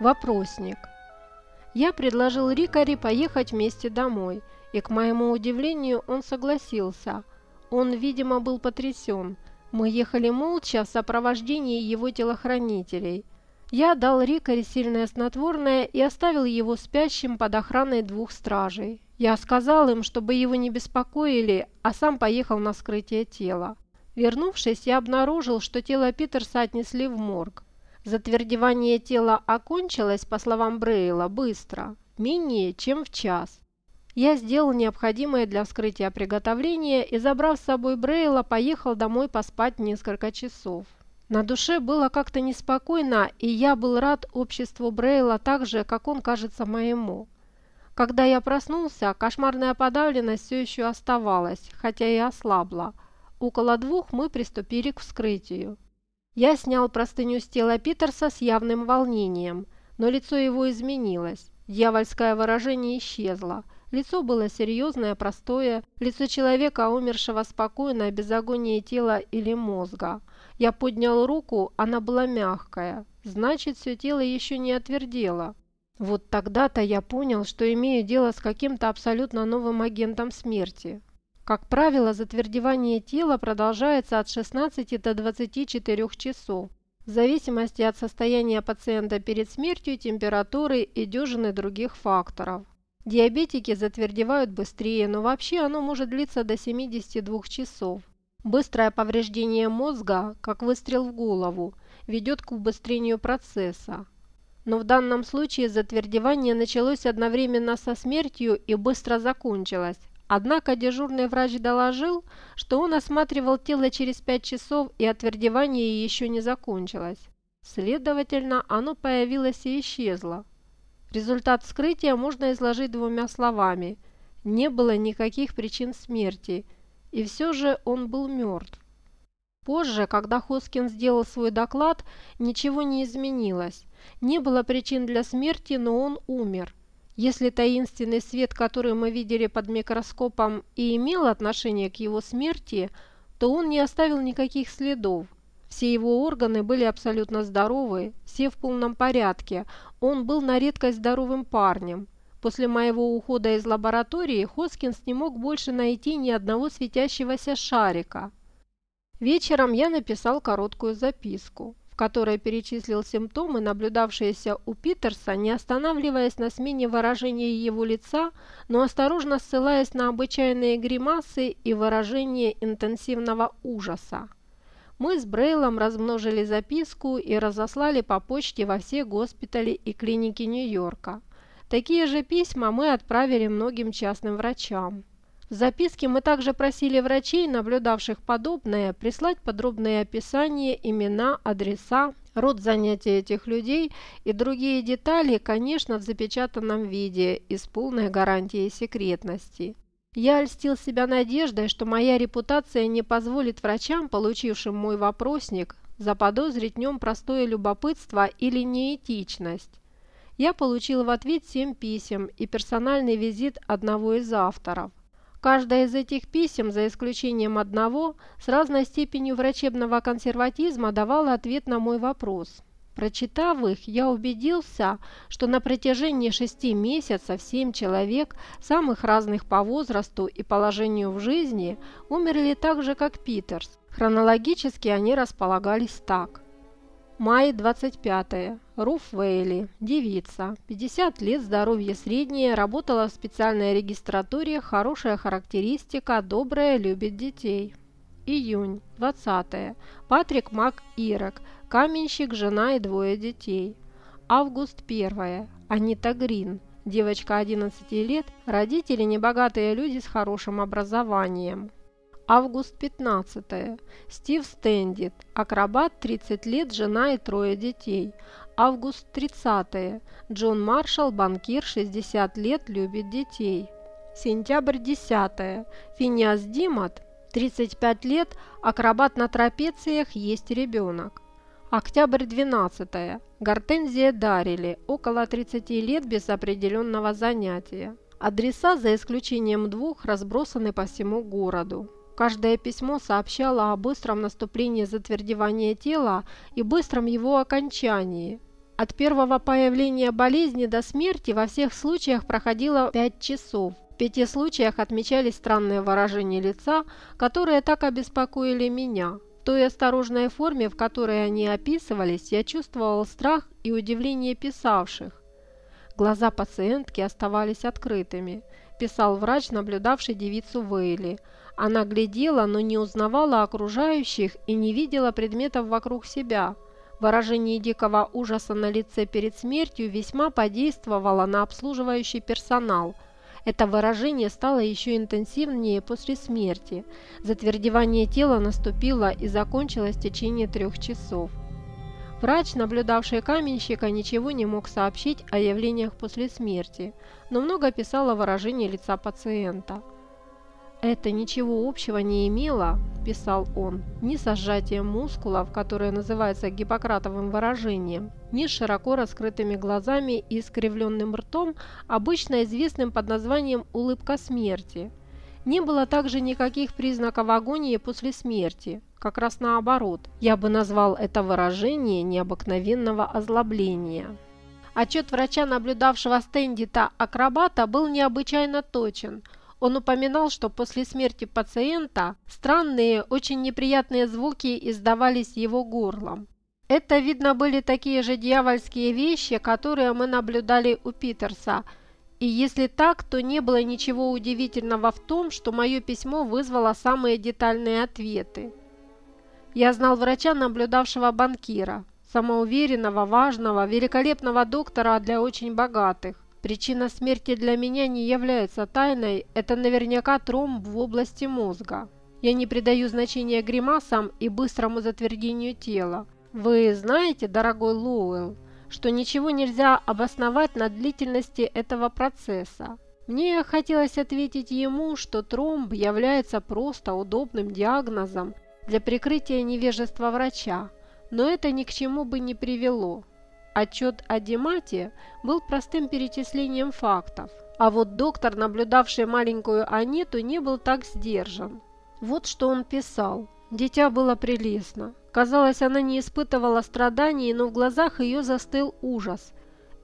Вопросник. Я предложил Рикари поехать вместе домой, и, к моему удивлению, он согласился. Он, видимо, был потрясен. Мы ехали молча в сопровождении его телохранителей. Я дал Рикари сильное снотворное и оставил его спящим под охраной двух стражей. Я сказал им, чтобы его не беспокоили, а сам поехал на скрытие тела. Вернувшись, я обнаружил, что тело Питерса отнесли в морг. Затвердевание тела окончилось, по словам Брейла, быстро, менее чем в час. Я сделал необходимое для вскрытия приготовление и, забрав с собой Брейла, поехал домой поспать несколько часов. На душе было как-то неспокойно, и я был рад обществу Брейла так же, как он кажется моему. Когда я проснулся, кошмарная подавленность все еще оставалась, хотя и ослабла. Около двух мы приступили к вскрытию. Я снял простыню с тела Питерса с явным волнением, но лицо его изменилось. Дьявольское выражение исчезло. Лицо было серьезное, простое, лицо человека, умершего спокойно, без агонии тела или мозга. Я поднял руку, она была мягкая. Значит, все тело еще не отвердело. Вот тогда-то я понял, что имею дело с каким-то абсолютно новым агентом смерти. Как правило, затвердевание тела продолжается от 16 до 24 часов, в зависимости от состояния пациента перед смертью, температуры и дюжины других факторов. Диабетики затвердевают быстрее, но вообще оно может длиться до 72 часов. Быстрое повреждение мозга, как выстрел в голову, ведет к убыстрению процесса. Но в данном случае затвердевание началось одновременно со смертью и быстро закончилось. Однако дежурный врач доложил, что он осматривал тело через 5 часов и отвердевание еще не закончилось. Следовательно, оно появилось и исчезло. Результат вскрытия можно изложить двумя словами. Не было никаких причин смерти, и все же он был мертв. Позже, когда Хоскин сделал свой доклад, ничего не изменилось. Не было причин для смерти, но он умер. Если таинственный свет, который мы видели под микроскопом, и имел отношение к его смерти, то он не оставил никаких следов. Все его органы были абсолютно здоровы, все в полном порядке. Он был на редкость здоровым парнем. После моего ухода из лаборатории Хоскинс не мог больше найти ни одного светящегося шарика. Вечером я написал короткую записку, в которой перечислил симптомы, наблюдавшиеся у Питерса, не останавливаясь на смене выражения его лица, но осторожно ссылаясь на обычайные гримасы и выражение интенсивного ужаса. Мы с Брейлом размножили записку и разослали по почте во все госпитали и клиники Нью-Йорка. Такие же письма мы отправили многим частным врачам. В записке мы также просили врачей, наблюдавших подобное, прислать подробные описания, имена, адреса, род занятий этих людей и другие детали, конечно, в запечатанном виде и с полной гарантией секретности. Я льстил себя надеждой, что моя репутация не позволит врачам, получившим мой вопросник, заподозрить в нем простое любопытство или неэтичность. Я получил в ответ семь писем и персональный визит одного из авторов. Каждое из этих писем, за исключением одного, с разной степенью врачебного консерватизма давало ответ на мой вопрос – Прочитав их, я убедился, что на протяжении шести месяцев семь человек, самых разных по возрасту и положению в жизни, умерли так же, как Питерс. Хронологически они располагались так. Май 25. Руф Вейли, девица, 50 лет, здоровье среднее, работала в специальной регистратуре, хорошая характеристика, добрая, любит детей. Июнь, 20. Патрик Мак Ирок, Каменщик, жена и двое детей. Август 1. Анита Грин. Девочка 11 лет, родители небогатые люди с хорошим образованием. Август 15. Стив Стендит. Акробат 30 лет, жена и трое детей. Август 30. Джон Маршалл, банкир 60 лет, любит детей. Сентябрь 10. Финиас Димат 35 лет, акробат на трапециях, есть ребенок. Октябрь 12. -е. Гортензия Дарили. Около 30 лет без определенного занятия. Адреса, за исключением двух, разбросаны по всему городу. Каждое письмо сообщало о быстром наступлении затвердевания тела и быстром его окончании. От первого появления болезни до смерти во всех случаях проходило 5 часов. В пяти случаях отмечались странные выражения лица, которые так обеспокоили меня. В той осторожной форме, в которой они описывались, я чувствовал страх и удивление писавших. Глаза пациентки оставались открытыми, писал врач, наблюдавший девицу Вейли. Она глядела, но не узнавала окружающих и не видела предметов вокруг себя. Выражение дикого ужаса на лице перед смертью весьма подействовало на обслуживающий персонал. Это выражение стало еще интенсивнее после смерти. Затвердевание тела наступило и закончилось в течение трех часов. Врач, наблюдавший каменщика, ничего не мог сообщить о явлениях после смерти, но много писал о выражении лица пациента. «Это ничего общего не имело», – писал он, – «ни со сжатием мускулов, которое называется гиппократовым выражением, ни с широко раскрытыми глазами и искривленным ртом, обычно известным под названием «улыбка смерти». Не было также никаких признаков агонии после смерти, как раз наоборот. Я бы назвал это выражение необыкновенного озлобления. Отчет врача, наблюдавшего стендита-акробата, был необычайно точен – он упоминал, что после смерти пациента странные, очень неприятные звуки издавались его горлом. Это, видно, были такие же дьявольские вещи, которые мы наблюдали у Питерса. И если так, то не было ничего удивительного в том, что мое письмо вызвало самые детальные ответы. Я знал врача, наблюдавшего банкира, самоуверенного, важного, великолепного доктора для очень богатых. Причина смерти для меня не является тайной, это наверняка тромб в области мозга. Я не придаю значения гримасам и быстрому затвердению тела. Вы знаете, дорогой Лоуэлл, что ничего нельзя обосновать на длительности этого процесса. Мне хотелось ответить ему, что тромб является просто удобным диагнозом для прикрытия невежества врача, но это ни к чему бы не привело. Отчет о Димате был простым перечислением фактов, а вот доктор, наблюдавший маленькую Аниту, не был так сдержан. Вот что он писал. Дитя было прелестно. Казалось, она не испытывала страданий, но в глазах ее застыл ужас.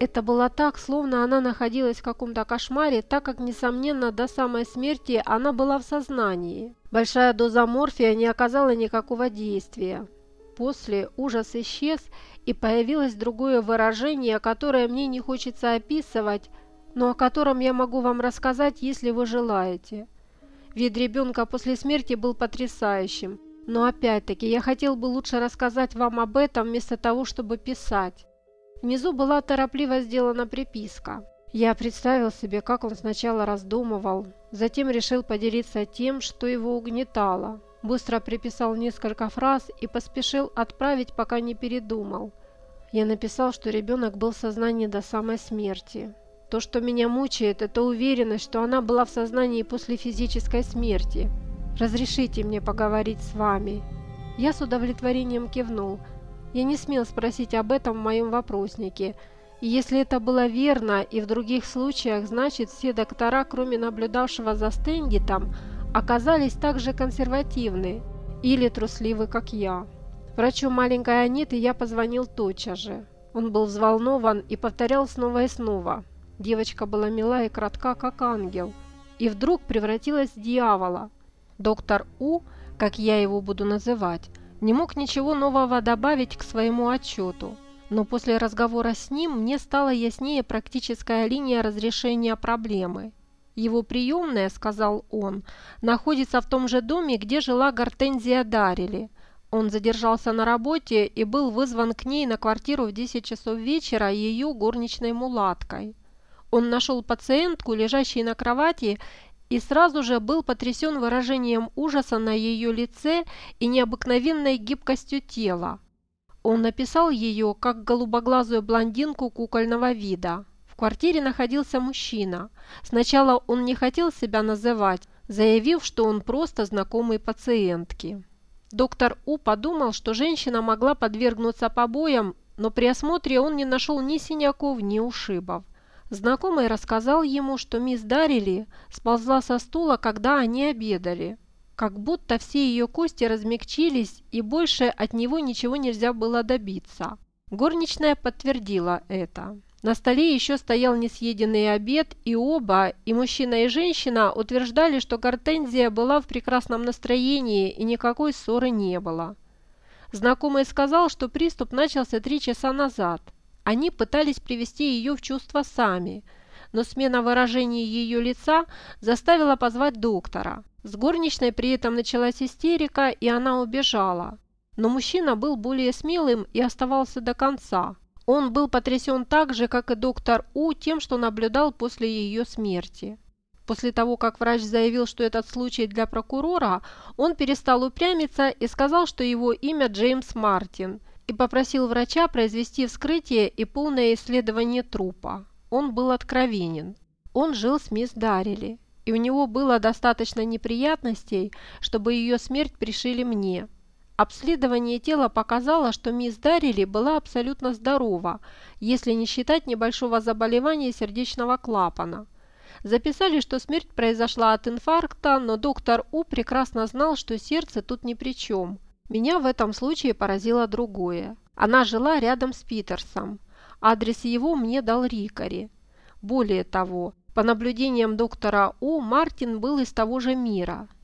Это было так, словно она находилась в каком-то кошмаре, так как, несомненно, до самой смерти она была в сознании. Большая доза морфия не оказала никакого действия. После ужас исчез, и появилось другое выражение, которое мне не хочется описывать, но о котором я могу вам рассказать, если вы желаете. Вид ребенка после смерти был потрясающим, но опять-таки я хотел бы лучше рассказать вам об этом вместо того, чтобы писать. Внизу была торопливо сделана приписка. Я представил себе, как он сначала раздумывал, затем решил поделиться тем, что его угнетало. Быстро приписал несколько фраз и поспешил отправить, пока не передумал. Я написал, что ребенок был в сознании до самой смерти. То, что меня мучает, это уверенность, что она была в сознании после физической смерти. Разрешите мне поговорить с вами. Я с удовлетворением кивнул. Я не смел спросить об этом в моем вопроснике. Если это было верно и в других случаях, значит все доктора, кроме наблюдавшего за Стендитом, оказались так же консервативны или трусливы, как я. Врачу маленькой Аниты я позвонил тотчас же. Он был взволнован и повторял снова и снова. Девочка была мила и кратка, как ангел, и вдруг превратилась в дьявола. Доктор У, как я его буду называть, не мог ничего нового добавить к своему отчету. Но после разговора с ним мне стала яснее практическая линия разрешения проблемы. Его приемная, сказал он, находится в том же доме, где жила Гортензия Дарили. Он задержался на работе и был вызван к ней на квартиру в 10 часов вечера ее горничной мулаткой. Он нашел пациентку, лежащей на кровати, и сразу же был потрясен выражением ужаса на ее лице и необыкновенной гибкостью тела. Он написал ее как голубоглазую блондинку кукольного вида квартире находился мужчина. Сначала он не хотел себя называть, заявив, что он просто знакомый пациентки. Доктор У подумал, что женщина могла подвергнуться побоям, но при осмотре он не нашел ни синяков, ни ушибов. Знакомый рассказал ему, что мисс Дарили сползла со стула, когда они обедали. Как будто все ее кости размягчились и больше от него ничего нельзя было добиться. Горничная подтвердила это. На столе еще стоял несъеденный обед, и оба, и мужчина, и женщина, утверждали, что Гортензия была в прекрасном настроении и никакой ссоры не было. Знакомый сказал, что приступ начался три часа назад. Они пытались привести ее в чувство сами, но смена выражения ее лица заставила позвать доктора. С горничной при этом началась истерика, и она убежала. Но мужчина был более смелым и оставался до конца. Он был потрясен так же, как и доктор У, тем, что наблюдал после ее смерти. После того, как врач заявил, что этот случай для прокурора, он перестал упрямиться и сказал, что его имя Джеймс Мартин, и попросил врача произвести вскрытие и полное исследование трупа. Он был откровенен. Он жил с мисс Даррели, и у него было достаточно неприятностей, чтобы ее смерть пришили мне – Обследование тела показало, что мисс Даррили была абсолютно здорова, если не считать небольшого заболевания сердечного клапана. Записали, что смерть произошла от инфаркта, но доктор У прекрасно знал, что сердце тут ни при чем. Меня в этом случае поразило другое. Она жила рядом с Питерсом. Адрес его мне дал Рикари. Более того, по наблюдениям доктора У, Мартин был из того же мира –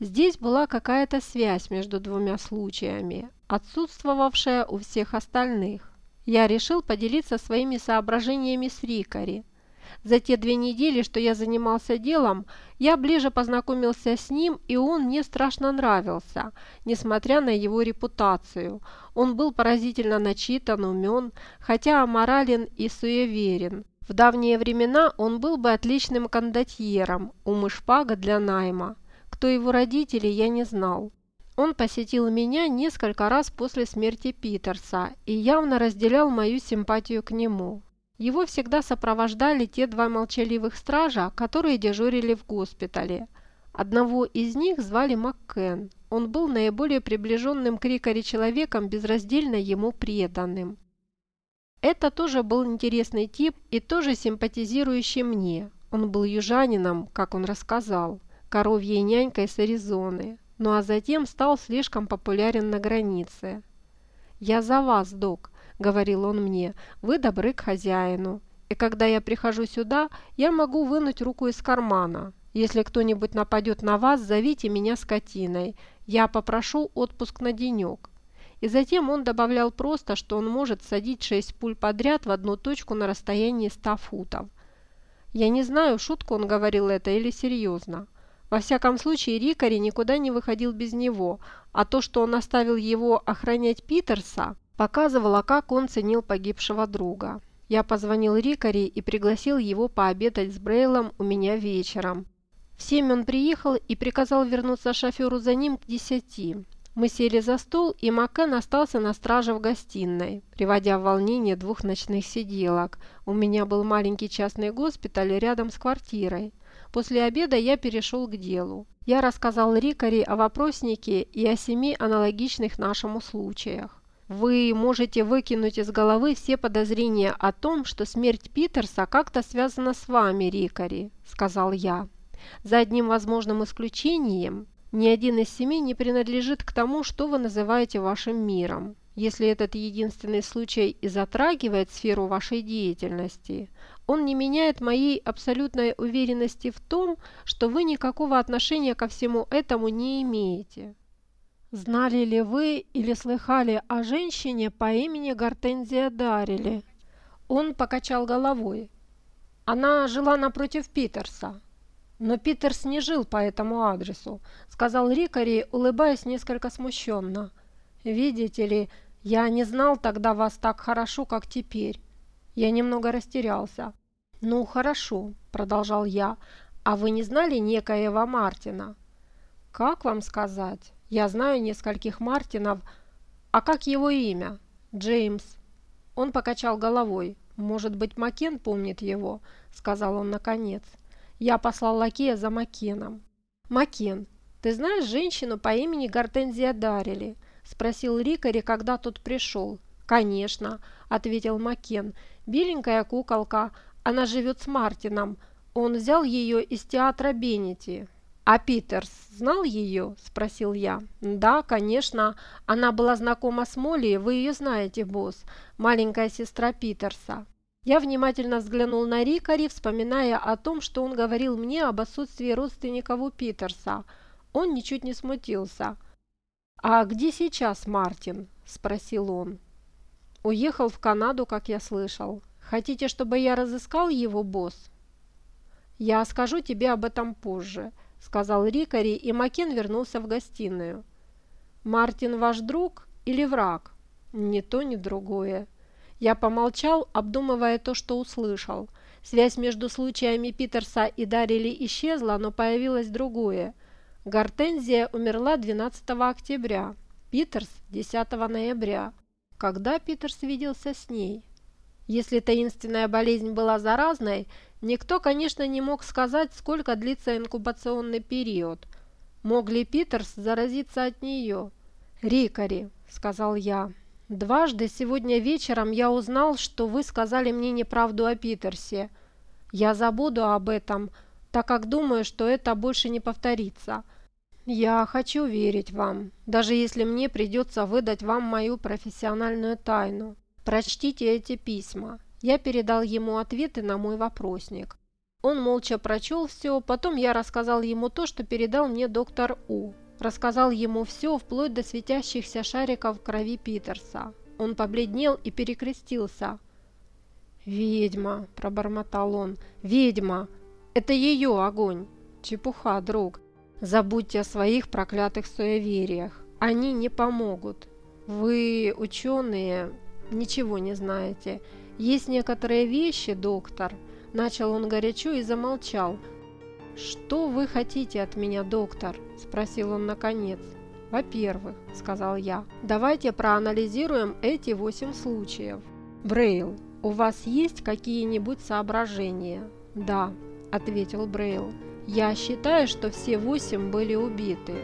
Здесь была какая-то связь между двумя случаями, отсутствовавшая у всех остальных. Я решил поделиться своими соображениями с Рикари. За те две недели, что я занимался делом, я ближе познакомился с ним, и он мне страшно нравился, несмотря на его репутацию. Он был поразительно начитан, умен, хотя аморален и суеверен. В давние времена он был бы отличным кондотьером, ум и для найма. Кто его родители, я не знал. Он посетил меня несколько раз после смерти Питерса и явно разделял мою симпатию к нему. Его всегда сопровождали те два молчаливых стража, которые дежурили в госпитале. Одного из них звали Маккен. Он был наиболее приближенным к Рикаре человеком, безраздельно ему преданным. Это тоже был интересный тип и тоже симпатизирующий мне. Он был южанином, как он рассказал коровьей нянькой с Аризоны, ну а затем стал слишком популярен на границе. «Я за вас, док», — говорил он мне, — «вы добры к хозяину, и когда я прихожу сюда, я могу вынуть руку из кармана. Если кто-нибудь нападет на вас, зовите меня скотиной, я попрошу отпуск на денек». И затем он добавлял просто, что он может садить шесть пуль подряд в одну точку на расстоянии ста футов. Я не знаю, шутку он говорил это или серьезно. Во всяком случае, Рикари никуда не выходил без него, а то, что он оставил его охранять Питерса, показывало, как он ценил погибшего друга. Я позвонил Рикари и пригласил его пообедать с Брейлом у меня вечером. В семь он приехал и приказал вернуться шоферу за ним к десяти. Мы сели за стол, и Макен остался на страже в гостиной, приводя в волнение двух ночных сиделок. У меня был маленький частный госпиталь рядом с квартирой. После обеда я перешел к делу. Я рассказал Рикари о вопроснике и о семи аналогичных нашему случаях. Вы можете выкинуть из головы все подозрения о том, что смерть Питерса как-то связана с вами, Рикари, сказал я. За одним возможным исключением, ни один из семи не принадлежит к тому, что вы называете вашим миром. Если этот единственный случай и затрагивает сферу вашей деятельности, он не меняет моей абсолютной уверенности в том, что вы никакого отношения ко всему этому не имеете. Знали ли вы или слыхали о женщине по имени Гортензия Дарили? Он покачал головой. Она жила напротив Питерса. Но Питерс не жил по этому адресу, сказал Рикари, улыбаясь несколько смущенно. Видите ли, я не знал тогда вас так хорошо, как теперь. Я немного растерялся. «Ну, хорошо», – продолжал я. «А вы не знали некоего Мартина?» «Как вам сказать? Я знаю нескольких Мартинов. А как его имя?» «Джеймс». Он покачал головой. «Может быть, Макен помнит его?» – сказал он наконец. Я послал лакея за Макеном. «Макен, ты знаешь женщину по имени Гортензия Дарили?» – спросил Рикари, когда тот пришел. «Конечно», – ответил Макен. «Беленькая куколка, она живет с Мартином. Он взял ее из театра Беннити. «А Питерс знал ее?» – спросил я. «Да, конечно. Она была знакома с Молли, вы ее знаете, босс, маленькая сестра Питерса». Я внимательно взглянул на Рикари, вспоминая о том, что он говорил мне об отсутствии родственников у Питерса. Он ничуть не смутился. «А где сейчас Мартин?» – спросил он. «Уехал в Канаду, как я слышал. Хотите, чтобы я разыскал его, босс?» «Я скажу тебе об этом позже». – сказал Рикари, и Макен вернулся в гостиную. «Мартин ваш друг или враг?» «Ни то, ни другое». Я помолчал, обдумывая то, что услышал. Связь между случаями Питерса и Дарили исчезла, но появилось другое. Гортензия умерла 12 октября, Питерс – 10 ноября. Когда Питерс виделся с ней? Если таинственная болезнь была заразной, никто, конечно, не мог сказать, сколько длится инкубационный период. Мог ли Питерс заразиться от нее? «Рикари», — сказал я, — «дважды сегодня вечером я узнал, что вы сказали мне неправду о Питерсе. Я забуду об этом, так как думаю, что это больше не повторится». «Я хочу верить вам, даже если мне придется выдать вам мою профессиональную тайну. Прочтите эти письма. Я передал ему ответы на мой вопросник. Он молча прочел все, потом я рассказал ему то, что передал мне доктор У. Рассказал ему все, вплоть до светящихся шариков крови Питерса. Он побледнел и перекрестился. «Ведьма!» – пробормотал он. «Ведьма! Это ее огонь!» «Чепуха, друг! Забудьте о своих проклятых суевериях. Они не помогут. Вы, ученые, ничего не знаете. Есть некоторые вещи, доктор». Начал он горячо и замолчал. «Что вы хотите от меня, доктор?» – спросил он наконец. «Во-первых», – сказал я, – «давайте проанализируем эти восемь случаев. Брейл, у вас есть какие-нибудь соображения?» «Да», – ответил Брейл. «Я считаю, что все восемь были убиты».